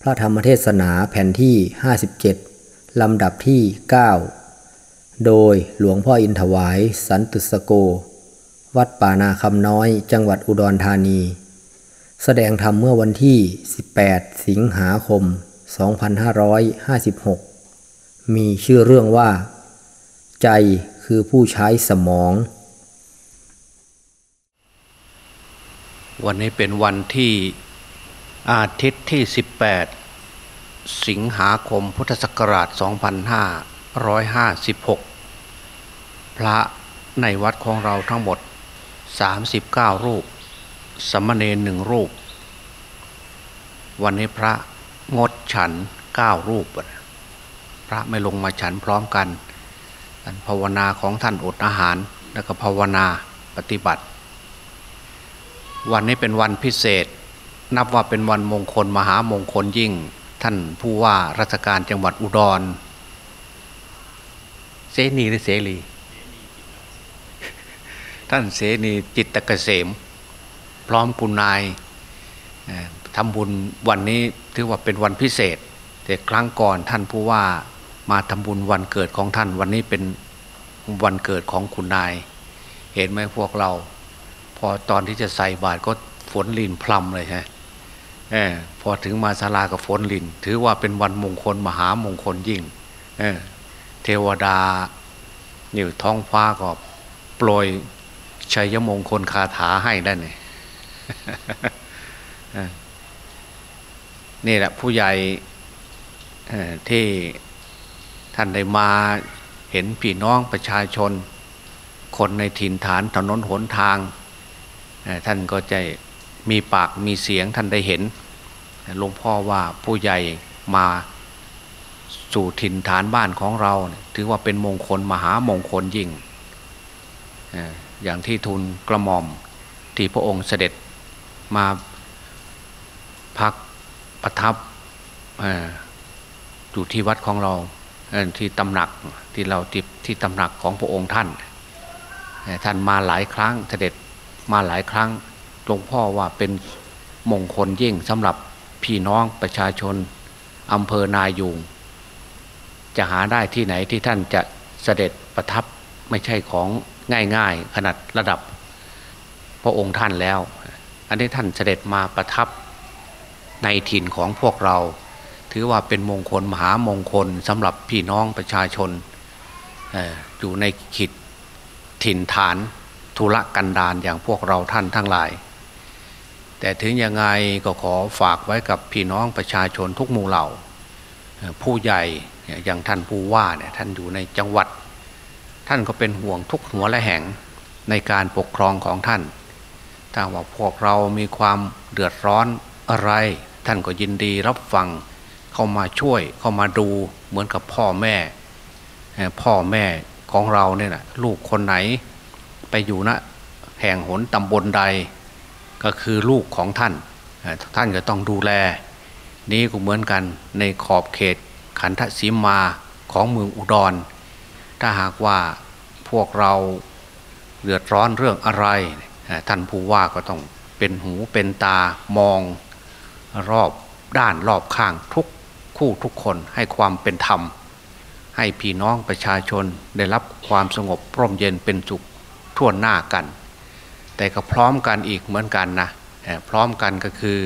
พระธรรมเทศนาแผ่นที่ 57 ลำดับที่ 9 โดยหลวงพ่ออินถวาย สันตุสโก วัดป่านาคำน้อยจังหวัดอุดรธานี แสดงธรรมเมื่อวันที่ 18 สิงหาคม 2556 มีชื่อเรื่องว่า ใจคือผู้ใช้สมอง วันนี้เป็นวันที่ อาทิตย์ที่ 18 สิงหาคมพุทธศักราช 2556 พระในวัดของเราทั้งหมด 39 รูป สมณเณรหนึ่งรูป วันนี้พระงดฉัน 9 รูป พระไม่ลงมาฉันพร้อมกันการภาวนาของท่านอดอาหารแล้วก็ภาวนาปฏิบัติ วันนี้เป็นวันพิเศษ นับว่าเป็นวันมงคลมหามงคลยิ่ง ท่านผู้ว่าราชการจังหวัดอุดรเสนีหรือเสรีท่านเสนีจิตตเกษม พร้อมกุณนายทำบุญวันนี้ถือว่าเป็นวันพิเศษ แต่ครั้งก่อนท่านผู้ว่ามาทำบุญวันเกิดของท่านวันนี้เป็นวันเกิดของคุณนาย เห็นไหมพวกเรา พอตอนที่จะใส่บาตรก็ฝนลินพลำเลยฮะเอพอถึงมาศาลากับฝนลิน ถือว่าเป็นวันมงคลมหามงคลยิ่งเอเทวดาอยู่ท้องฟ้าก็โปรยชัยมงคลคาถาให้ได้เนี่ยนี่แหละผู้ใหญ่ที่ท่านได้มาเห็นพี่น้องประชาชน คนในถิ่นฐานถนนหนทาง ท่านก็จะ มีปากมีเสียงท่านได้เห็นหลวงพ่อว่าผู้ใหญ่มาสู่ถิ่นฐานบ้านของเรา ถือว่าเป็นมงคลมหามงคลยิ่ง อย่างที่ทุนกระหม่อมที่พระองค์เสด็จมาพักประทับอยู่ที่วัดของเราที่ตำหนักที่เราที่ที่ตำหนักของพระองค์ท่าน ท่านมาหลายครั้งเสด็จมาหลายครั้ง หลวงพ่อว่าเป็นมงคลยิ่งสำหรับพี่น้องประชาชนอำเภอนายูงจะหาได้ที่ไหนที่ท่านจะเสด็จประทับไม่ใช่ของง่ายๆ ขนาดระดับ พระองค์ท่านแล้ว อันนี้ท่านเสด็จมาประทับในถิ่นของพวกเรา ถือว่าเป็นมงคลมหามงคลสำหรับพี่น้องประชาชนอยู่ในขิดถิ่นฐานธุระกันดารอย่างพวกเราท่านทั้งหลาย แต่ถึงยังไงก็ขอฝากไว้กับพี่น้องประชาชนทุกหมู่เหล่า ผู้ใหญ่อย่างท่านผู้ว่าเนี่ยท่านอยู่ในจังหวัด ท่านก็เป็นห่วงทุกหัวและแห่งในการปกครองของท่าน ถ้าว่าพวกเรามีความเดือดร้อนอะไร ท่านก็ยินดีรับฟังเข้ามาช่วยเข้ามาดูเหมือนกับพ่อแม่ พ่อแม่ของเราเนี่ยนะลูกคนไหนไปอยู่ณนะแห่งหนตำบลใด ก็คือลูกของท่าน ท่านก็ต้องดูแล นี้ก็เหมือนกันในขอบเขตขันธสีมาของเมืองอุดร ถ้าหากว่าพวกเราเดือดร้อนเรื่องอะไร ท่านผู้ว่าก็ต้องเป็นหูเป็นตามองรอบด้านรอบข้างทุกคู่ทุกคนให้ความเป็นธรรม ให้พี่น้องประชาชนได้รับความสงบร่มเย็นเป็นสุขทั่วหน้ากัน แต่ก็พร้อมกันอีกเหมือนกันนะพร้อมกันก็คือ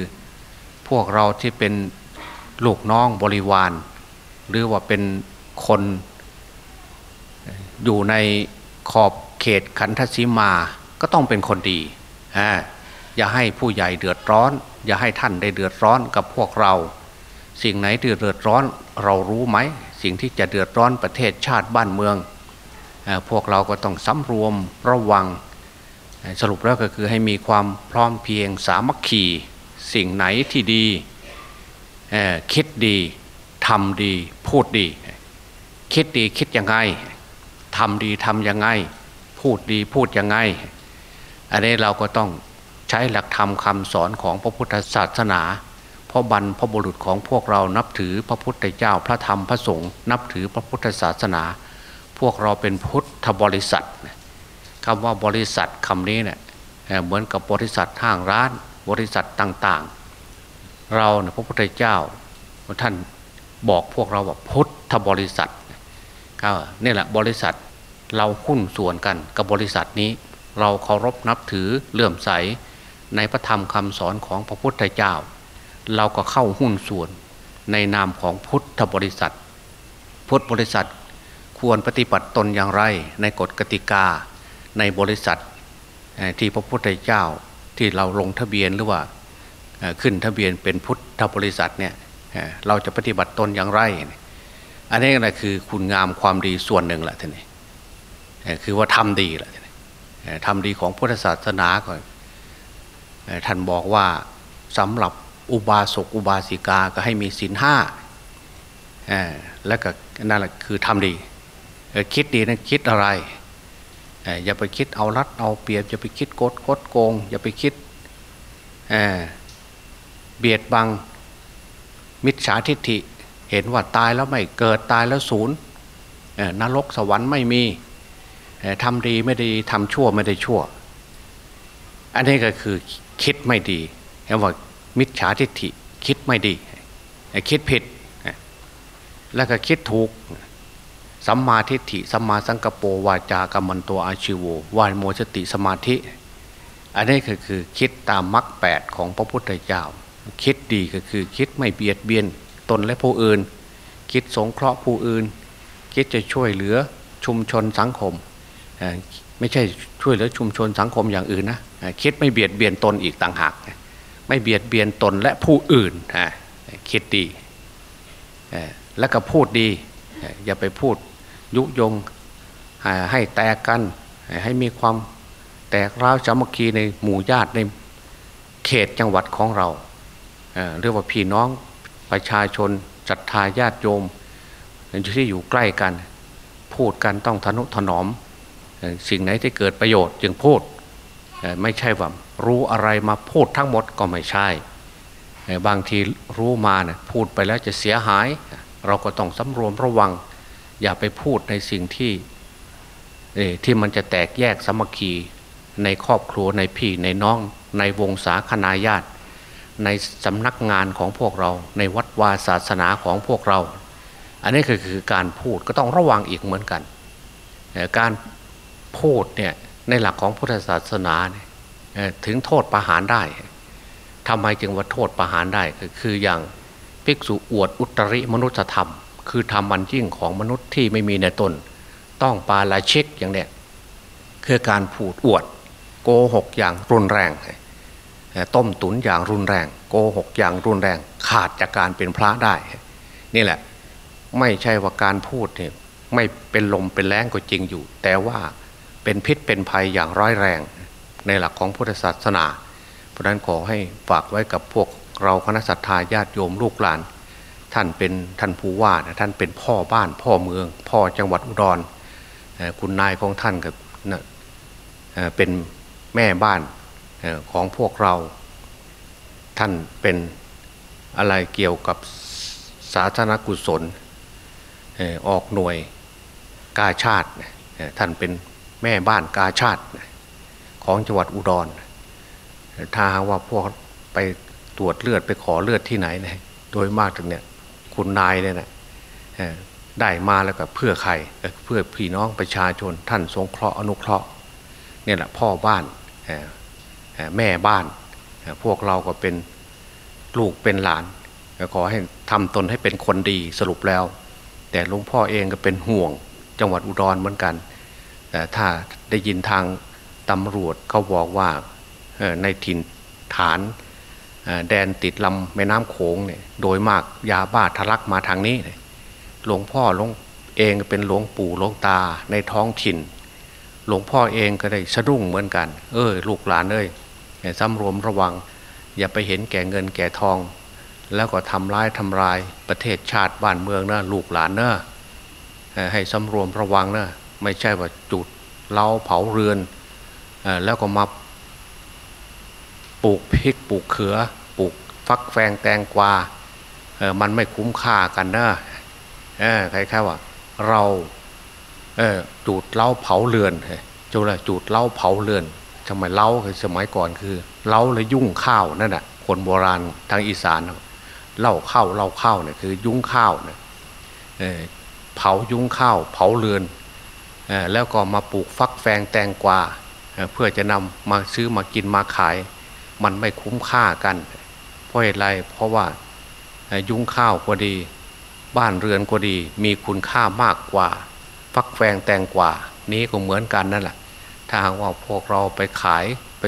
พวกเราที่เป็นลูกน้องบริวาร หรือว่าเป็นคนอยู่ในขอบเขตขันธสีมาก็ต้องเป็นคนดี อย่าให้ผู้ใหญ่เดือดร้อน อย่าให้ท่านได้เดือดร้อนกับพวกเรา สิ่งไหนที่เดือดร้อนเรารู้ไหม สิ่งที่จะเดือดร้อนประเทศชาติบ้านเมือง พวกเราก็ต้องสำรวมระวัง สรุปแล้วก็คือให้มีความพร้อมเพียงสามัคคีสิ่งไหนที่ดีคิดดีทำดีพูดดี คิดดีคิดยังไงทำดีทำยังไง พูดดีพูดยังไง อันนี้เราก็ต้องใช้หลักธรรมคำสอนของพระพุทธศาสนาพราะบรรพบุรุษของพวกเรานับถือพระพุทธเจ้าพระธรรมพระสงฆ์นับถือพระพุทธศาสนา พวกเราเป็นพุทธบริษัท คำว่าบริษัทคำนี้เนี่ยเหมือนกับบริษัทห้างร้าน บริษัทต่างๆ เราเนี่ยพระพุทธเจ้าท่านบอกพวกเราว่าพุทธบริษัทก็นี่แหละบริษัทเราหุ้นส่วนกันกับบริษัทนี้ เราเคารพนับถือเลื่อมใสในพระธรรมคำสอนของพระพุทธเจ้า เราก็เข้าหุ้นส่วนในนามของพุทธบริษัท พุทธบริษัทควรปฏิบัติตนอย่างไรในกฎกติกา ในบริษัทที่พระพุทธเจ้าที่เราลงทะเบียนหรือว่าขึ้นทะเบียนเป็นพุทธบริษัทเนี่ยเราจะปฏิบัติตนอย่างไร อันนี้นะคือคุณงามความดีส่วนหนึ่งแหละท่านนี่คือว่าทำดีแหละทำดีของพุทธศาสนาก่อนท่านบอกว่าสำหรับอุบาสกอุบาสิกาก็ให้มีศีลห้าแล้วก็นั่นแหละคือทำดี คิดดีนะคิดอะไร อย่าไปคิดเอารัดเอาเปรียบอย่าไปคิดโกดโคดโกง อย่าไปคิดเบียดบังมิจฉาทิฏฐิเห็นว่าตายแล้วไม่เกิดตายแล้วศูนย์นรกสวรรค์ไม่มีทำดีไม่ดีทำชั่วไม่ได้ชั่ว อันนี้ก็คือคิดไม่ดีเห็นว่ามิจฉาทิฏฐิคิดไม่ดี คิดผิด แล้วก็คิดถูก สัมมาทิฏฐิสัมมาสังกปรวาจากรรมันตัวอาชิววายโมสติสมาธิ อันนี้ก็คือคิดตามมรรคแปดของพระพุทธเจ้า คิดดีก็คือคิดไม่เบียดเบียนตนและผู้อื่น คิดสงเคราะห์ผู้อื่น คิดจะช่วยเหลือชุมชนสังคม ไม่ใช่ช่วยเหลือชุมชนสังคมอย่างอื่นนะคิดไม่เบียดเบียนตนอีกต่างหากไม่เบียดเบียนตนและผู้อื่นคิดดีแล้วก็พูดดีอย่าไปพูด ยุยงให้แตกกันให้มีความแตกร้าวสามัคคีในหมู่ญาติในเขตจังหวัดของเราเรียกว่าพี่น้องประชาชนศรัทธาญาติโยมที่อยู่ใกล้กัน พูดกันต้องทนุถนอม สิ่งไหนที่เกิดประโยชน์จึงพูดไม่ใช่ว่ารู้อะไรมาพูดทั้งหมดก็ไม่ใช่ บางทีรู้มาเนี่ยพูดไปแล้วจะเสียหาย เราก็ต้องสำรวมระวัง อย่าไปพูดในสิ่งที่ที่มันจะแตกแยกสมัคคีในครอบครัวในพี่ในน้อง ในวงศาคณาญาติ ในสำนักงานของพวกเรา ในวัดวาศาสนาของพวกเรา อันนี้คือคือการพูดก็ต้องระวังอีกเหมือนกัน การพูดเนี่ยในหลักของพุทธศาสนาเนี่ยถึงโทษประหารได้ทำไมจึงว่าโทษประหารได้คืออย่างภิกษุอวดอุตริมนุษยธรรม คือทำมันยิ่งของมนุษย์ที่ไม่มีในตน ต้องปาลาเช็คอย่างเนี้ยคือการพูดอวด โกหกอย่างรุนแรง ต้มตุนอย่างรุนแรง โกหกอย่างรุนแรง ขาดจากการเป็นพระได้ นี่แหละ ไม่ใช่ว่าการพูดเนี่ยไม่เป็นลมเป็นแรงก็จริงอยู่ แต่ว่าเป็นพิษเป็นภัยอย่างร้ายแรง ในหลักของพุทธศาสนา เพราะนั้นขอให้ฝากไว้กับพวกเราคณะสัตยาญาติโยมลูกหลาน ท่านเป็นท่านผู้ว่าท่านเป็นพ่อบ้านพ่อเมือง พ่อจังหวัดอุดรคุณนายของท่านกับเป็นแม่บ้านของพวกเรา ท่านเป็นอะไรเกี่ยวกับสาธารณกุศลออกหน่วยกาชาติท่านเป็นแม่บ้านกาชาติของจังหวัดอุดร ถ้าว่าพวกไปตรวจเลือดไปขอเลือดที่ไหนนี่ยโดยมากถึงเนี่ย คุณนายเนี่ยนะได้มาแล้วก็เพื่อใครเพื่อพี่น้องประชาชนท่านสงเคราะห์อนุเคราะห์เนี่ยแหละพ่อบ้านแม่บ้าน พวกเราก็เป็นลูกเป็นหลานขอให้ทำตนให้เป็นคนดีสรุปแล้ว แต่หลวงพ่อเองก็เป็นห่วงจังหวัดอุดรเหมือนกัน แต่ถ้าได้ยินทางตำรวจเขาบอกว่าในถิ่นฐาน แดนติดลำแม่น้ำโขงเนี่ยโดยมากยาบ้าทะลักมาทางนี้หลวงพ่อหลวงเองเป็นหลวงปู่หลวงตาในท้องถิ่น หลวงพ่อเองก็ได้สะดุ้งเหมือนกัน เออลูกหลานเอ้ยสำรวมระวัง อย่าไปเห็นแก่เงินแก่ทอง แล้วก็ทำร้ายทำลายประเทศชาติบ้านเมืองนะลูกหลานเนะให้สำรวมระวังนะไม่ใช่ว่าจุดเล้าเผาเรือนแล้วก็มา ปลูกพริกปลูกเขือปลูกฟักแฟงแตงกวาเออมันไม่คุ้มค่ากันนะเออใครๆว่า เราเออจูดเล้าเผาเรือนจุดละจูดเล้าเผาเรือนทำไมเล้าคือสมัยก่อนคือเล้าเลยยุ่งข้าวนั่นแหะคนโบราณทางอีสานเล่าข้าวเล่าข้าวเนี่ยคือ ยุ้งข้าวเนี่ยเผายุ้งข้าว เผาเรือนแล้วก็มาปลูกฟักแฟงแตงกวาเพื่อจะนำมาซื้อมากินมาขาย มันไม่คุ้มค่ากัน เพราะเหตุไรเพราะว่ายุ้งข้าวก็ดี บ้านเรือนก็ดี มีคุณค่ามากกว่า ฟักแฟงแตงกว่า นี้ก็เหมือนกันนั่นแหละถ้าหากว่าพวกเราไปขายไป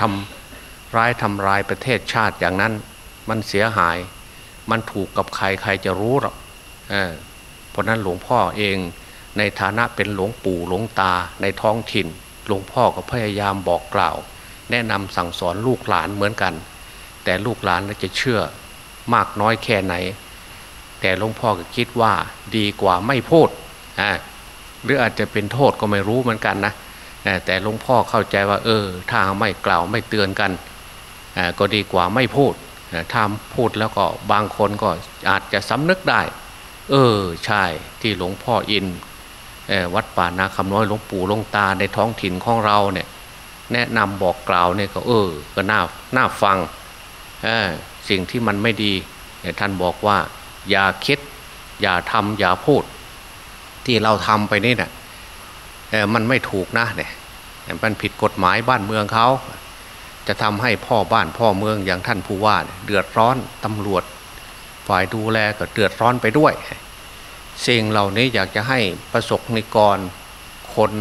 ทำร้ายทำลายประเทศชาติอย่างนั้น มันเสียหาย มันถูกกับใครใครจะรู้หรอกเเพราะนั้นหลวงพ่อเองในฐานะเป็นหลวงปู่หลวงตาในท้องถิ่น หลวงพ่อก็พยายามบอกกล่าว แนะนำสั่งสอนลูกหลานเหมือนกัน แต่ลูกหลานจะเชื่อมากน้อยแค่ไหน แต่หลวงพ่อก็คิดว่าดีกว่าไม่พูดหรืออาจจะเป็นโทษก็ไม่รู้เหมือนกันนะแต่หลวงพ่อเข้าใจว่า เออ ถ้าไม่กล่าวไม่เตือนกันก็ดีกว่าไม่พูดถ้าพูดแล้วก็บางคนก็อาจจะสำนึกได้ เออใช่ที่หลวงพ่ออินวัดป่านาคำน้อยหลวงปู่หลวงตาในท้องถิ่นของเราเนี่ย แนะนำบอกกล่าวเนี่ยก็เออ ก็น่าน่าฟังสิ่งที่มันไม่ดีท่านบอกว่า อย่าคิด อย่าทำอย่าพูด ที่เราทำไปนี่เนะ่ยมันไม่ถูกนะเนี่ยมันผิดกฎหมายบ้านเมืองเขาจะทำให้พ่อบ้านพ่อเมืองอย่างท่านผู้ว่าเดือดร้อนตำรวจ ฝ่ายดูแลก็เดือดร้อนไปด้วยสิ่งเหล่านี้อยากจะให้ประสบนิกรคน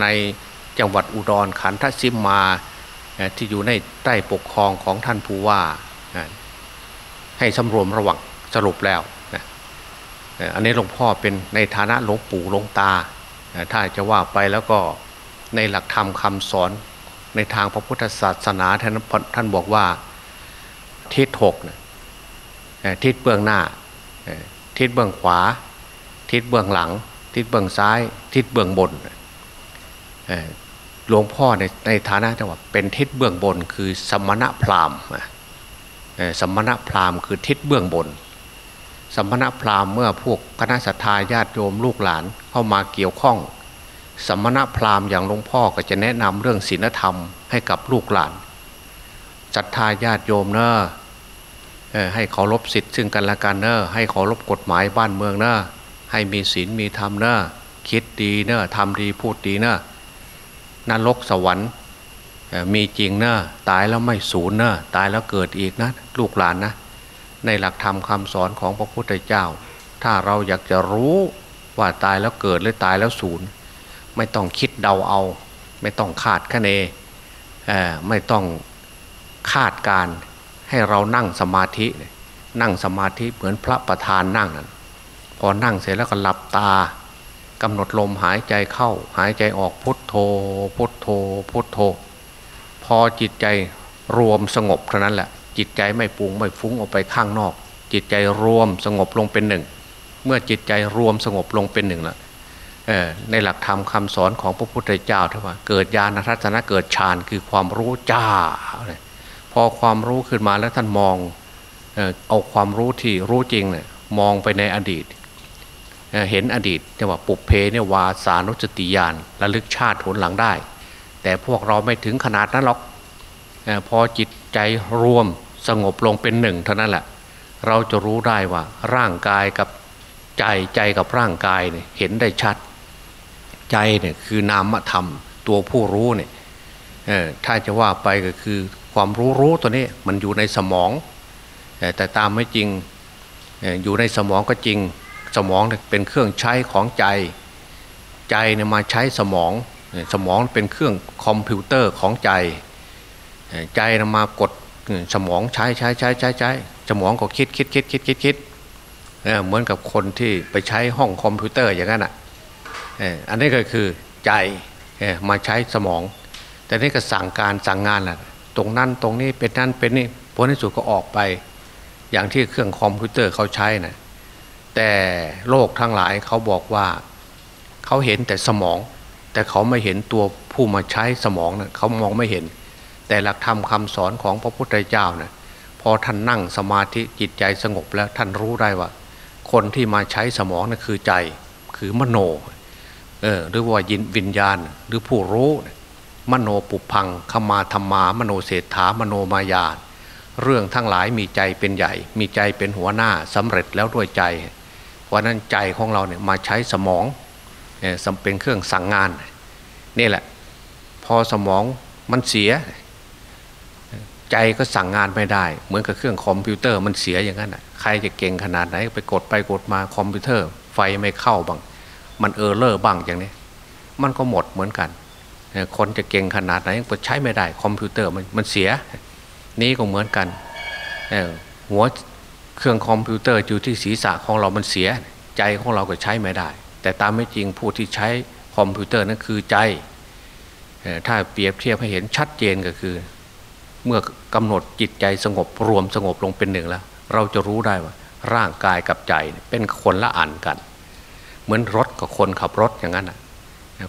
ใน จังหวัดอุดรขันทศิมมาที่อยู่ในใต้ปกครองของท่านผู้ว่า ให้สำรวมระวังสรุปแล้ว อันนี้หลวงพ่อเป็นในฐานะหลวงปู่หลวงตา ถ้าจะว่าไปแล้วก็ในหลักธรรมคำสอนในทางพระพุทธศาสนาท่านท่านบอกว่าทิศหกทิศเบื้องหน้า ทิศเบื้องขวา ทิศเบื้องหลัง ทิศเบื้องซ้าย ทิศเบื้องบน หลวงพ่อในในฐานะจังหวะเป็นทิศเบื้องบนคือสมณะพราหมณ์สมณะพราหมณ์คือทิศเบื้องบน สมณะพราหมณ์เมื่อพวกคณะสัตยาญาติโยมลูกหลานเข้ามาเกี่ยวข้อง สมณพราหมณ์อย่างหลวงพ่อก็จะแนะนำเรื่องศีลธรรมให้กับลูกหลานศรัทธาญาติโยมเนอะให้เคารพสิทธิ์ซึ่งกันและกันเนอะให้เคารพกฎหมายบ้านเมืองเนอะให้มีศีลมีธรรมเนอะคิดดีเนอะทำดีพูดดีเนอะ นรกสวรรค์มีจริงเนอะตายแล้วไม่สูญเนอะตายแล้วเกิดอีกนะลูกหลานนะ ในหลักธรรมคาสอนของพระพุทธเจ้า ถ้าเราอยากจะรู้ว่าตายแล้วเกิดหรือตายแล้วสูญไม่ต้องคิดเดาเอา ไม่ต้องคาดคะเนไม่ต้องคาดการให้เรานั่งสมาธินั่งสมาธิเหมือนพระประธานนั่งพอนั่งเสร็จแล้วก็หลับตา กำหนดลมหายใจเข้า หายใจออกพุทโธ พุทโธ พุทโธ พอจิตใจรวมสงบเท่านั้นแหละจิตใจไม่ปุงไม่ฟุ้งออกไปข้างนอก จิตใจรวมสงบลงเป็นหนึ่ง เมื่อจิตใจรวมสงบลงเป็นหนึ่งแล้วในหลักธรรมคาสอนของพระพุทธเจ้าท่านว่าเกิดญาณทัศนะเกิดฌานคือความรู้จ้า พอความรู้ขึ้นมาแล้วท่านมองเอาความรู้ที่รู้จริงเนี่ยมองไปในอดีต เห็นอดีตเรียกว่าปุเพเนี่ยวาสานุสติญาณระลึกชาติผลหลังได้ แต่พวกเราไม่ถึงขนาดนั้นหรอกพอจิตใจรวมสงบลงเป็นหนึ่งเท่านั้นแหละ เราจะรู้ได้ว่าร่างกายกับใจใจกับร่างกายเนี่ยเห็นได้ชัด ใจเนี่ยคือนามธรรมตัวผู้รู้เนี่ยถ้าจะว่าไปก็คือความรู้รู้ตัวนี้มันอยู่ในสมอง แต่ตามไม่จริงอยู่ในสมองก็จริง สมองเป็นเครื่องใช้ของใจ ใจเนี่ยมาใช้สมอง สมองเป็นเครื่องคอมพิวเตอร์ของใจ ใจมากดสมองใช้ใช้ใช้ใช้ใช้สมองก็คิดคิดคิดคิดคิดคิดเหมือนกับคนที่ไปใช้ห้องคอมพิวเตอร์อย่างนั้นอะอันนี้ก็คือใจมาใช้สมอง แต่นี่ก็สั่งการสั่งงานแหละตรงนั้นตรงนี้เป็นนั่นเป็นนี่ผลในสุดก็ออกไป อย่างที่เครื่องคอมพิวเตอร์เขาใช้นะ แต่โลกทั้งหลายเขาบอกว่าเขาเห็นแต่สมอง แต่เขาไม่เห็นตัวผู้มาใช้สมองนะเขามองไม่เห็น แต่หลักธรรมคาสอนของพระพุทธเจ้านะพอท่านนั่งสมาธิจิตใจสงบแล้วท่านรู้ได้ว่า คนที่มาใช้สมองนะั่นคือใจคือมโนเออหรือว่ายินวิญญาณหรือผู้รู้ มโนปุพพังคมาธัมมามโนเสฏฐามโนมยาเรื่องทั้งหลายมีใจเป็นใหญ่ มีใจเป็นหัวหน้าสำเร็จแล้วด้วยใจ เพราะนั้นใจของเราเนี่ยมาใช้สมองเนี่ยเป็นเครื่องสั่งงานนี่แหละ พอสมองมันเสีย ใจก็สั่งงานไม่ได้ เหมือนกับเครื่องคอมพิวเตอร์มันเสียอย่างนั้นใครจะเก่งขนาดไหนไปกดไปกดมาคอมพิวเตอร์ ไฟไม่เข้าบ้าง มัน error บ้างอย่างนี้ มันก็หมดเหมือนกัน คนจะเก่งขนาดไหนก็ใช้ไม่ได้คอมพิวเตอร์มันมันเสีย นี้ก็เหมือนกันหัว เครื่องคอมพิวเตอร์อยู่ที่ศีรษะของเรามันเสีย ใจของเราก็ใช้ไม่ได้ แต่ตามไม่จริงผู้ที่ใช้คอมพิวเตอร์นั่นคือใจ ถ้าเปรียบเทียบให้เห็นชัดเจนก็คือ เมื่อกำหนดจิตใจสงบรวมสงบลงเป็นหนึ่งแล้ว เราจะรู้ได้ว่าร่างกายกับใจเป็นคนละอันกัน เหมือนรถกับคนขับรถอย่างนั้นนะ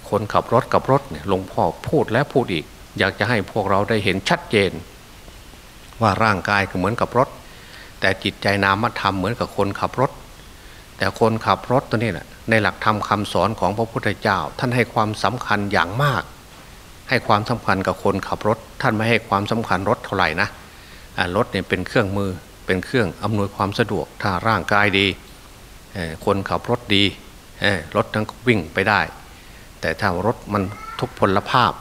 คนขับรถกับรถเนี่ยหลวงพ่อพูดแล้วพูดอีก อยากจะให้พวกเราได้เห็นชัดเจน ว่าร่างกายก็เหมือนกับรถ แต่จิตใจนามธรรมเหมือนกับคนขับรถ แต่คนขับรถตัวนี้แหละในหลักธรรมคาสอนของพระพุทธเจ้า ท่านให้ความสำคัญอย่างมาก ให้ความสำคัญกับคนขับรถ ท่านไม่ให้ความสำคัญรถเท่าไหร่นะรถเนี่ยเป็นเครื่องมือเป็นเครื่องอำนวยความสะดวกถ้าร่างกายดี คนขับรถดีรถทั้งวิ่งไปได้ แต่ถ้ารถมันทุกพลภาพ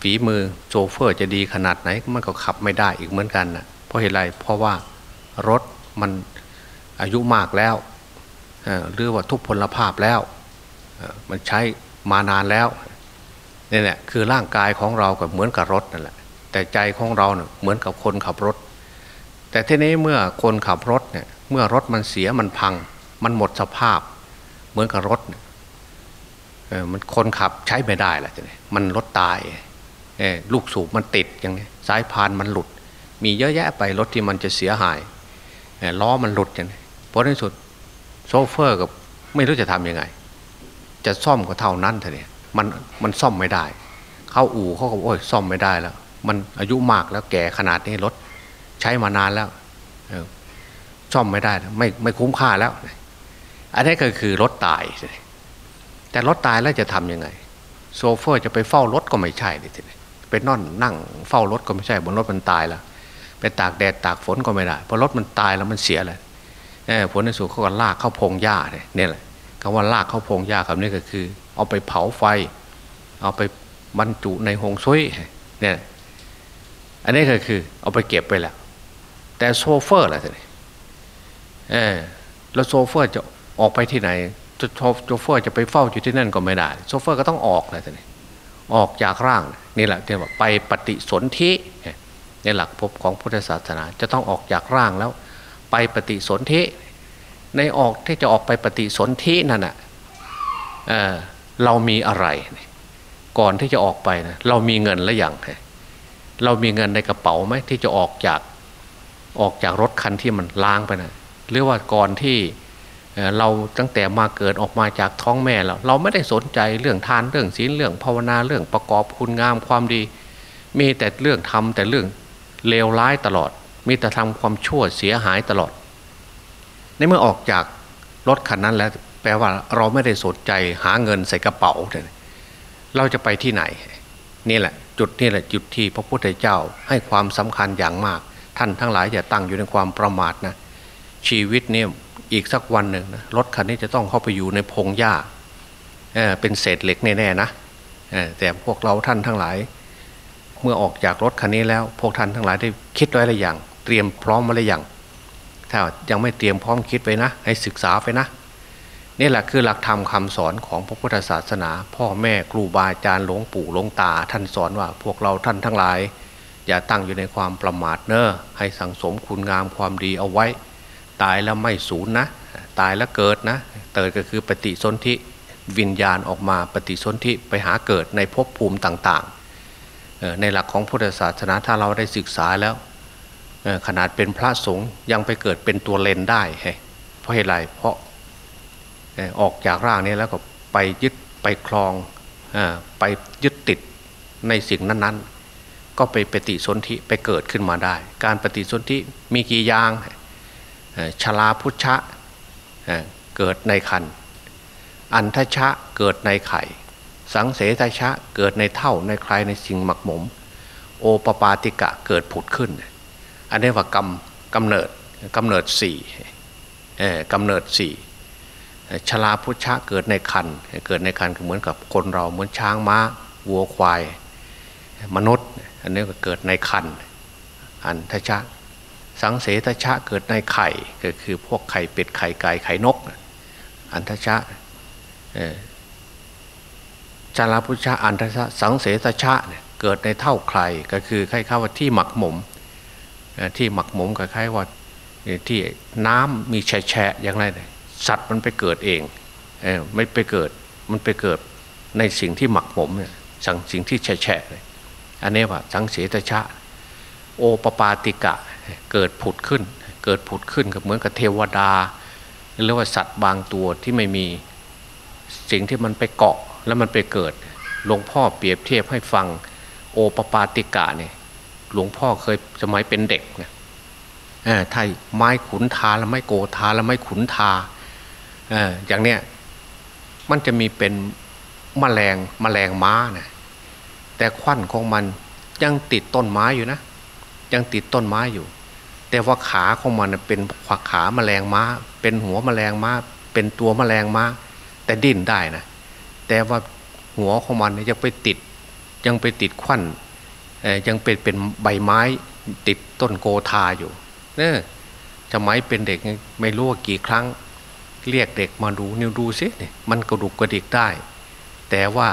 ฝีมือโจเฟอร์จะดีขนาดไหนมันก็ขับไม่ได้อีกเหมือนกันนะเพราะเหตุไรเพราะว่า รถมันอายุมากแล้วหรือว่าทุกพลภาพแล้วมันใช้มานานแล้วนี่แหละคือร่างกายของเราก็เหมือนกับรถนั่นแหละแต่ใจของเราเน่ยเหมือนกับคนขับรถ แต่ทีนี้เมื่อคนขับรถเนี่ยเมื่อรถมันเสียมันพัง มันหมดสภาพ เหมือนกับรถเนี่ยมันคนขับใช้ไม่ได้แหละทีนี้มันรถตายลูกสูบมันติดอย่างนี้สายพานมันหลุด มีเยอะแยะไปรถที่มันจะเสียหาย ล้อมันหลุดอย่างนี้พราะในสุดโซเฟอร์กับไม่รู้จะทํำยังไง จะซ่อมก็เท่านั้นเถอะเนี่ยมันมันซ่อมไม่ได้ เข้าอู่เขาก็โอ้ยซ่อมไม่ได้แล้ว มันอายุมากแล้วแก่ขนาดนี้รถใช้มานานแล้วซ่อมไม่ได้ ไม่ไม่คุ้มค่าแล้ว อันนี้ก็คือรถตาย แต่รถตายแล้วจะทํำยังไง โซเฟอร์จะไปเฝ้ารถก็ไม่ใช่ดิทีนี้ไปนอนนั่งเฝ้ารถก็ไม่ใช่บนรถมันตายแล้ว ไปตากแดดตากฝนก็ไม่ได้เพราะรถมันตายแล้วมันเสียเลยผลในสุดเขาก็ลากเข้าพงหญ้าเนี่ยแหละคำว่าลากเข้าพงหญ้าคำนี้ก็คือ เอาไปเผาไฟ เอาไปบรรจุในฮวงซุ้ยเนี่ยอันนี้ก็คือ เอาไปเก็บไปแล้ว แต่โชเฟอร์ล่ะทีนี้เออแล้วโชเฟอร์จะออกไปที่ไหนโชเฟอร์จะไปเฝ้าอยู่ที่นั่นก็ไม่ได้โชเฟอร์ก็ต้องออกเลยทีนี้ออกจากร่างนี่แหละที่ว่าไปปฏิสนธิ ในหลักภพของพุทธศาสนา จะต้องออกจากร่างแล้ว ไปปฏิสนธิในออกที่จะออกไปปฏิสนธินั่นอะเเรามีอะไร ก่อนที่จะออกไปนะเรามีเงินแล้วอย่างเรามีเงินในกระเป๋าไหมที่จะออกจากออกจากรถคันที่มันล้างไปนะหรือว่าก่อนที่เราตั้งแต่มาเกิดออกมาจากท้องแม่แล้วเราไม่ได้สนใจเรื่องทานเรื่องศีลเรื่องภาวนาเรื่องประกอบคุณงามความดี มีแต่เรื่องทำแต่เรื่อง เลวร้ายตลอด มีแต่ทำความชั่วเสียหายตลอด ในเมื่อออกจากรถคันนั้นแล้วแปลว่าเราไม่ได้สนใจหาเงินใส่กระเป๋าเราจะไปที่ไหน นี่แหละ จุดนี่แหละจุดที่พระพุทธเจ้าให้ความสำคัญอย่างมาก ท่านทั้งหลายอย่าตั้งอยู่ในความประมาทนะ ชีวิตเนี่ยอีกสักวันหนึ่งนะรถคันนี้จะต้องเข้าไปอยู่ในพงหญ้าเเป็นเศษเหล็กแน่ๆนะแต่พวกเราท่านทั้งหลาย เมื่อออกจากรถคันนี้แล้ว พวกท่านทั้งหลายได้คิดไว้หรือยังเตรียมพร้อมมาหรือยังถ้ายังไม่เตรียมพร้อมคิดไว้นะ ให้ศึกษาไปนะนี่แหละคือหลักธรรมคาสอนของพระพุทธศาสนา พ่อแม่ครูบาอาจารย์หลวงปู่หลวงตา ท่านสอนว่าพวกเราท่านทั้งหลาย อย่าตั้งอยู่ในความประมาทเนอ้อให้สังสมคุณงามความดีเอาไว้ ตายแล้วไม่สูญนะ ตายแล้วเกิดนะเติดก็คือปฏิสนธิวิญญาณออกมาปฏิสนธิไปหาเกิดในภพภูมิต่างๆ ในหลักของพุทธศาสนาถ้าเราได้ศึกษาแล้วขนาดเป็นพระสงฆ์ยังไปเกิดเป็นตัวเลนได้เพราะเหตุไรเพราะออกจากร่างนี้แล้วก็ไปยึดไปคลองไปยึดติดในสิ่งนั้นๆ ก็ไปปฏิสนธิไปเกิดขึ้นมาได้ การปฏิสนธิมีกี่อย่างชลาพุชะเกิดในคันอันทชะเกิดในไข่ สังเสทชะเกิดในเท่าในใครในสิ่งหมักหมม โอปปาติกะเกิดผุดขึ้น อันนี้ว่ากำกำเนิดกำเนิดสี่กำเนิดสี่ชลาพุชะเกิดในคันเกิดในคันก็เหมือนกับคนเราเหมือนช้างม้าวัวควาย มนุษย์ อันนี้ก็เกิดในคันอันทชะ สังเสทชะเกิดในไข่ก็คือพวกไข่เป็ดไข่ไก่ไข่นก อันทชะ ชาลาพุชะอันทชะสังเสทชะเกิดในเท่าใครก็คือคล้ายๆว่าที่หมักหมมที่หมักหมมคล้ายๆว่าที่น้ำมีแฉะอย่างไรสัตว์มันไปเกิดเองไม่ไปเกิดมันไปเกิดในสิ่งที่หมักหมมเนี่ยสั่งสิ่งที่แฉะเลยอันนี้ว่าสังเสตชะ โอปปาติกะเกิดผุดขึ้น เกิดผุดขึ้นกับเหมือนกับเทวดาหรือว่าสัตว์บางตัวที่ไม่มีสิ่งที่มันไปเกาะ แล้วมันไปเกิดหลวงพ่อเปรียบเทียบให้ฟังโอปปาติกะเนี่ยหลวงพ่อเคยสมัยเป็นเด็กเนี่ยถ้าไม้ขุนทาแล้วไม่โกทาแล้วไม่ขุนทาอย่างเนี้ยมันจะมีเป็นมแมลงมแมลงม้านะแต่ควันของมันยังติดต้นไม้อยู่นะ ยังติดต้นไม้อยู่ แต่ว่าขาของมันเป็นขาแมลงม้า เป็นหัวแมลงม้า เป็นตัวแมลงม้า แต่ดิ้นได้นะ แต่ว่าหัวของมันยังไปติดยังไปติดควันยังเป็นเป็นใบไม้ติดต้นโกธาอยู่เนี่ยสมัยเป็นเด็กไม่รู้ว่ากี่ครั้ง เรียกเด็กมาดูนิวดูสิมันกระดุกกระดิกได้ แต่ว่า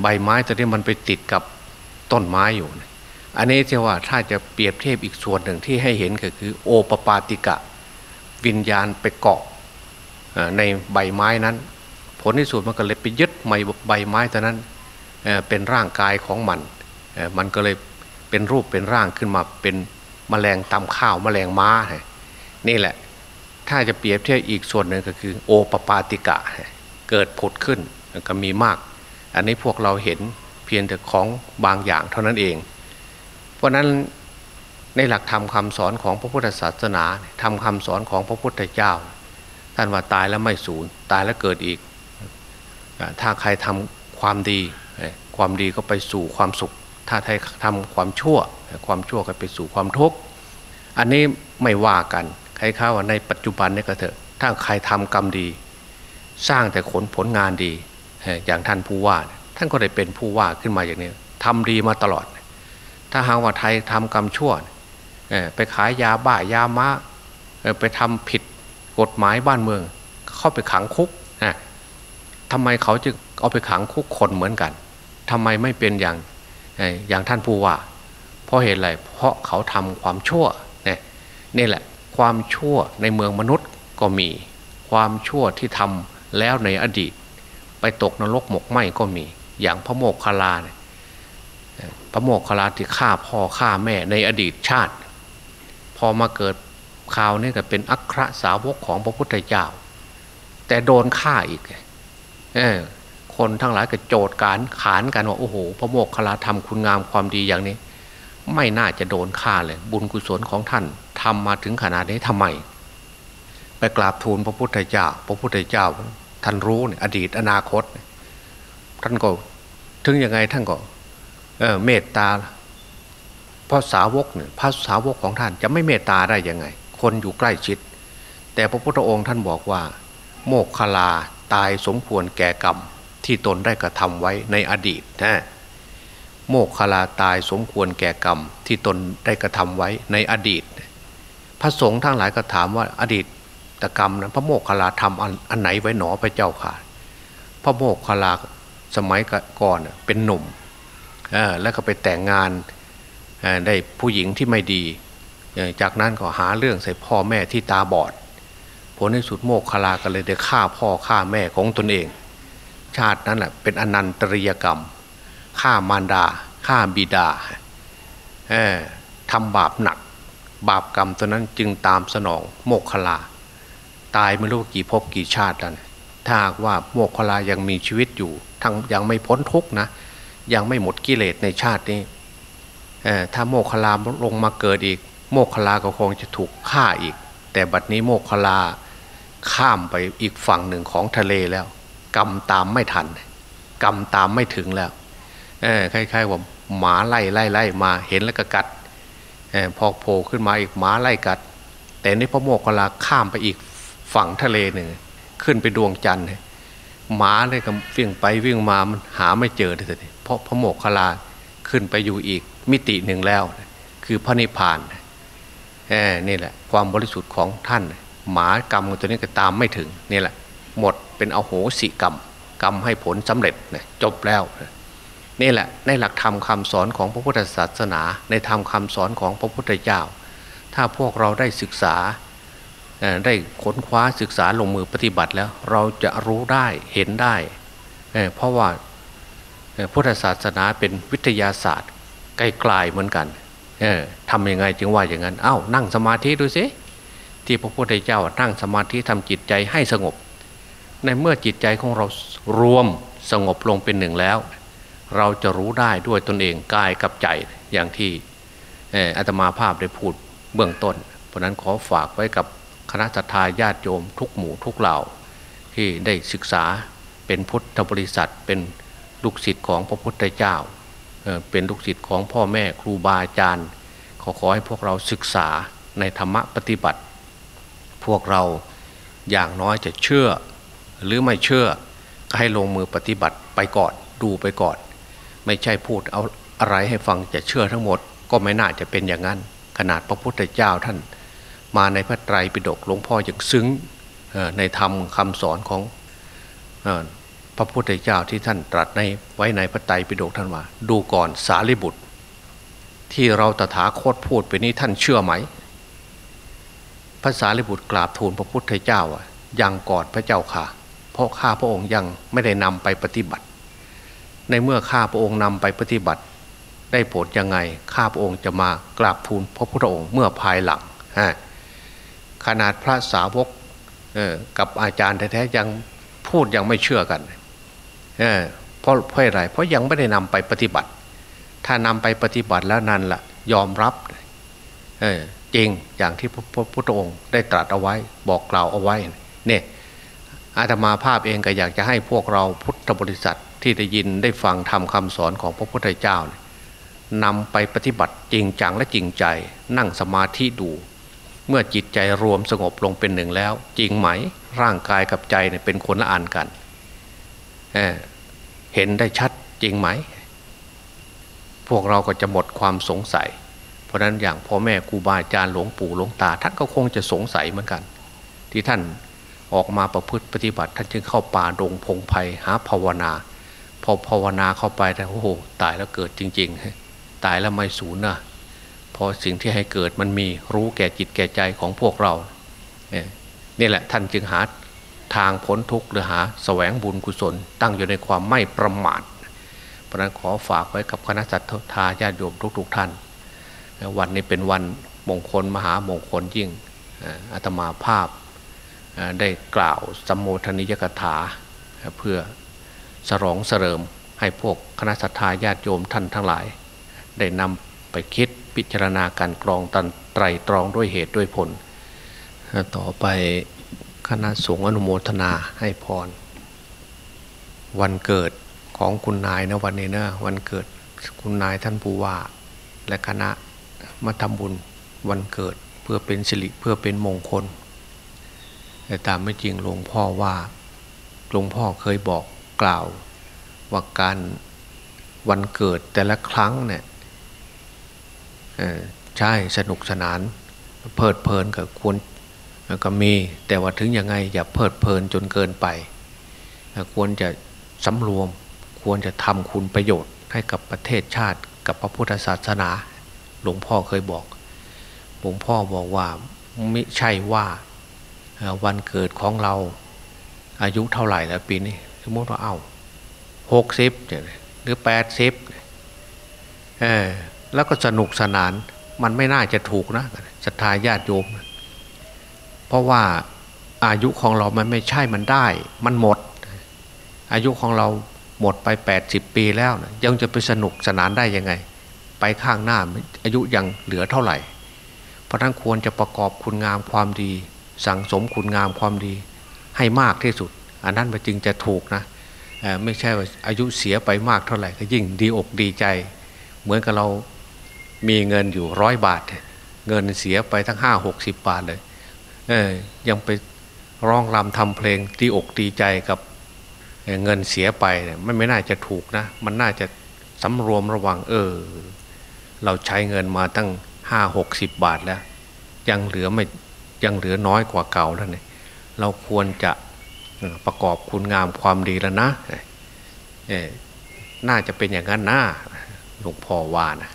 ใบไม้ตัวนี้มันไปติดกับต้นไม้อยู่ อันนี้จะว่าถ้าจะเปรียบเทียบอีกส่วนหนึ่งที่ให้เห็นก็คือ โอปปาติกะ วิญญาณไปเกาะในใบไม้นั้น ลที่สุดมันก็เลยไปยึดใบใบไม้ตัวนั้นเป็นร่างกายของมัน มันก็เลยเป็นรูปเป็นร่างขึ้นมาเป็นมแมลงตำข้าวมแมลงม้า นี่แหละ ถ้าจะเปรียบเทียบอีกส่วนหนึ่งก็คือ โอปปาติกะ เกิดผุดขึ้นก็มีมาก อันนี้พวกเราเห็นเพียงแต่ของบางอย่างเท่านั้นเอง เพราะนั้นในหลักธรรมคาสอนของพระพุทธศาสนาทำคำสอนของพระพุทธเจ้า ท่านว่าตายแล้วไม่สูญตายแล้วเกิดอีก ถ้าใครทำความดี ความดีก็ไปสู่ความสุข ถ้าใครทำความชั่ว ความชั่วก็ไปสู่ความทุกข์อันนี้ไม่ว่ากันใครข้าว่าในปัจจุบันนี่ก็เถอะ ถ้าใครทำกรรมดี สร้างแต่ผลผลงานดี อย่างท่านผู้ว่า ท่านก็ได้เป็นผู้ว่าขึ้นมาอย่างนี้ทำดีมาตลอด ถ้าหากว่าไทยทำกรรมชั่วไปขายยาบ้ายาม้าไปทำผิดกฎหมายบ้านเมือง เข้าไปขังคุก ทำไมเขาจึงเอาไปขังคุกคนเหมือนกันทำไมไม่เป็นอย่างอย่างท่านผู้ว่า เพราะเหตุอะไร เพราะเขาทำความชั่วนี่แหละ ความชั่วในเมืองมนุษย์ก็มี ความชั่วที่ทำแล้วในอดีต ไปตกนรกหมกไหมก็มี อย่างพระโมกขลาเนี่ยพระโมกขลาที่ฆ่าพ่อฆ่าแม่ในอดีตชาติ พอมาเกิดข่าวนี่ก็เป็นอัครสาวกของพระพุทธเจ้า แต่โดนฆ่าอีกเคนทั้งหลายก็โจดการขานกันว่าโอ้โห พระโมกขลาทำคุณงามความดีอย่างนี้ ไม่น่าจะโดนฆ่าเลย บุญกุศลของท่านทำมาถึงขนาดนี้ทำไม ไปกราบทูลพระพุทธเจ้า พระพุทธเจ้า ท่านรู้เนี่ยอดีตอนาคต ท่านก็ถึงยังไงท่านก็เเมตตาพระสาวกเนี่ยพระสาวกของท่านจะไม่เมตตาได้ยังไง คนอยู่ใกล้ชิด แต่พระพุทธองค์ท่านบอกว่า โมกขลา ตายสมควรแก่กรรม ที่ตนได้กระทำไว้ในอดีตนะโมกขลาตายสมควรแก่กรรม ที่ตนได้กระทำไว้ในอดีต พระสงฆ์ทั้งหลายก็ถามว่าอดีตตกรรมนะพระโมกขลาทำอันไหนไว้หนอพระเจ้าค่ะ พระโมกขลาสมัยก่อนเป็นหนุ่มแล้วก็ไปแต่งงานได้ผู้หญิงที่ไม่ดี จากนั้นก็หาเรื่องใส่พ่อแม่ที่ตาบอด ผลในสุดโมกขลาก็เลยได้ฆ่าพ่อฆ่าแม่ของตนเอง ชาตินั้นแหละเป็นอนันตริยกรรมฆ่ามารดาฆ่าบิดาทำบาปหนัก บาปกรรมตัวนั้นจึงตามสนองโมกขลา ตายไม่รู้กี่ภพกี่ชาติแล้วถ้าหากว่าโมกขลายังมีชีวิตอยู่ทั้งยังไม่พ้นทุกนะ ยังไม่หมดกิเลสในชาตินี้ถ้าโมกขลาลงมาเกิดอีก โมกขลาก็คงจะถูกฆ่าอีก แต่บัดนี้โมกขลา ข้ามไปอีกฝั่งหนึ่งของทะเลแล้วกรรมตามไม่ทันกรรมตามไม่ถึงแล้วคล้ายๆว่าหมาไล่ไล่ไล่มาเห็นแล้วก็กัดพอโผล่ขึ้นมาอีกหมาไล่กัด แต่นี่พระโมกขลาข้ามไปอีกฝั่งทะเลหนึ่งขึ้นไปดวงจันทร์หมาเลยก็วิ่งไปวิ่งมามันหาไม่เจอเลยเพราะพระโมกขลาขึ้นไปอยู่อีกมิติหนึ่งแล้ว คือพระนิพพานนี่แหละความบริสุทธิ์ของท่าน หมากรรมตัวนี้ก็ตามไม่ถึงนี่แหละ หมดเป็นเอาโหสิกรรม กรรมให้ผลสำเร็จนะจบแล้วนี่แหละในหลักธรรมคาสอนของพระพุทธศาสนา ในธรรมคาสอนของพระพุทธเจ้า ถ้าพวกเราได้ศึกษาได้ค้นคว้าศึกษาลงมือปฏิบัติแล้วเราจะรู้ได้เห็นได้ เพราะว่าพุทธศาสนาเป็นวิทยาศาสตร์ไกลๆเหมือนกันทำยังไงจึงว่าอย่างนั้น เอา้านั่งสมาธิดูสิ ที่พระพุทธเจ้านั่งสมาธิทำจิตใจให้สงบ ในเมื่อจิตใจของเรารวมสงบลงเป็นหนึ่งแล้ว เราจะรู้ได้ด้วยตนเองกายกับใจอย่างที่อาตมาภาพได้พูดเบื้องต้น เพราะนั้นขอฝากไว้กับคณะทาญาติโยมทุกหมู่ทุกเหล่า ที่ได้ศึกษาเป็นพุทธบริษัทเป็นลูกศิษย์ของพระพุทธเจ้า เป็นลูกศิษย์ของพ่อแม่ครูบาอาจารย์ ขอขอให้พวกเราศึกษาในธรรมะปฏิบัติ พวกเราอย่างน้อยจะเชื่อ หรือไม่เชื่อก็ให้ลงมือปฏิบัติไปก่อนดูไปก่อน ไม่ใช่พูดเอาอะไรให้ฟังจะเชื่อทั้งหมด ก็ไม่น่าจะเป็นอย่างนั้น ขนาดพระพุทธเจ้าท่าน มาในพระไตรปิฎกหลวงพ่ออย่างซึ้งในธรรมคำสอนของพระพุทธเจ้าที่ท่านตรัสในไว้ในพระไตรปิฎกท่านว่า ดูก่อนสารีบุตร ที่เราตถาคตพูดไปนี้ท่านเชื่อไหม พระสารีบุตรกราบทูลพระพุทธเจ้าอะยังกอนพระเจ้าค่ะ เพราะข้าพระองค์ยังไม่ได้นำไปปฏิบัติ ในเมื่อข้าพระองค์นำไปปฏิบัติ ได้ผลยังไงข้าพระองค์จะมากราบทูลพระพุทธองค์เมื่อภายหลังฮะขนาดพระสาวกกับอาจารย์แท้ๆยังพูดยังไม่เชื่อกันเพราะเพราะอะไรเพราะยังไม่ได้นำไปปฏิบัติ ถ้านำไปปฏิบัติแล้วนั่นละ่ะ ยอมรับ จริงอย่างที่พระพุทธองค์ได้ตรัสเอาไว้ บอกกล่าวเอาไว้เนี่ยอาตมาภาพเองก็อยากจะให้พวกเราพุทธบริษัทที่ได้ยินได้ฟังทำคำสอนของพระพุทธเจ้านำไปปฏิบัติจริงจังและจริงใจ นั่งสมาธิดู เมื่อจิตใจรวมสงบลงเป็นหนึ่งแล้ว จริงไหมร่างกายกับใจเนี่ยเป็นคนละอันกันเเห็นได้ชัดจริงไหม พวกเราก็จะหมดความสงสัย เพราะนั้นอย่างพ่อแม่ครูบาอาจารย์หลวงปู่หลวงตา ท่านก็คงจะสงสัยเหมือนกัน ที่ท่านออกมาประพฤติปฏิบัติ ท่านจึงเข้าป่าดงพงไพ่หาภาวนา พอภาวนาเข้าไปแต่โอ้โหตายแล้วเกิดจริง ๆ ตายแล้วไม่สูญนะพอสิ่งที่ให้เกิดมันมีรู้แก่จิตแก่ใจของพวกเราเนี่แหละท่านจึงหาทางพ้นทุกข์หรือหาสแสวงบุญกุศล ตั้งอยู่ในความไม่ประมาท เพราะนั้นขอฝากไว้กับคณะสัตยาญาติโยมทุกๆท่าน วันนี้เป็นวันมงคลมหามงคลยิ่งอาตมาภาพได้กล่าวสมโมทนิยกถา เพื่อสรองเสริมให้พวกคณะสัตยาญาติโยมท่านทั้งหลาย ได้นำไปคิดพิจารณาการกรองตันไตรตรองด้วยเหตุด้วยผล ต่อไปคณะสงฆ์อนุโมทนาให้พร วันเกิดของคุณนายนะวันนี้นะวันเกิดคุณนายท่านผู้ว่าและคณะ มาทำบุญวันเกิดเพื่อเป็นสิริเพื่อเป็นมงคล แต่ตามไม่จริงหลวงพ่อว่าหลวงพ่อเคยบอกกล่าว ว่าการวันเกิดแต่ละครั้งเนี่ยใช่สนุกสนาน เพลิดเพลินกับควรก็มี แต่ว่าถึงยังไงอย่าเพลิดเพลินจนเกินไป ควรจะสำรวมควรจะทำคุณประโยชน์ให้กับประเทศชาติกับพระพุทธศาสนา หลวงพ่อเคยบอก หลวงพ่อบอกว่าไม่ใช่ว่าวันเกิดของเราอายุเท่าไหร่แล้วปีนี้ สมมติว่าเอาหกสิบหรือแปดสิบแล้วก็สนุกสนานมันไม่น่าจะถูกนะศรัทธาญาติโยม เพราะว่าอายุของเรามันไม่ใช่มันได้ มันหมด อายุของเราหมดไป 80 ปีแล้วนะยังจะไปสนุกสนานได้ยังไง ไปข้างหน้าอายุยังเหลือเท่าไหร่ เพราะนั้นควรจะประกอบคุณงามความดี สั่งสมคุณงามความดีให้มากที่สุด อันนั้นมันจึงจะถูกนะไม่ใช่ว่าอายุเสียไปมากเท่าไหร่ก็ยิ่งดีอกดีใจ เหมือนกับเรามีเงินอยู่ร้อยบาท เงินเสียไปทั้งห้าหกสิบบาทเลยเยังไปร้องรำทำเพลงตีอกตีใจกับเงินเสียไปเนี่ยมันไม่น่าจะถูกนะ มันน่าจะสำรวมระวังเออ เราใช้เงินมาตั้งห้าหกสิบบาทแล้ว ยังเหลือไม่ยังเหลือน้อยกว่าเก่าแล้วเนี่ยเราควรจะประกอบคุณงามความดีแล้วนะน่าจะเป็นอย่างนั้นนะหลวงพ่อว่านะ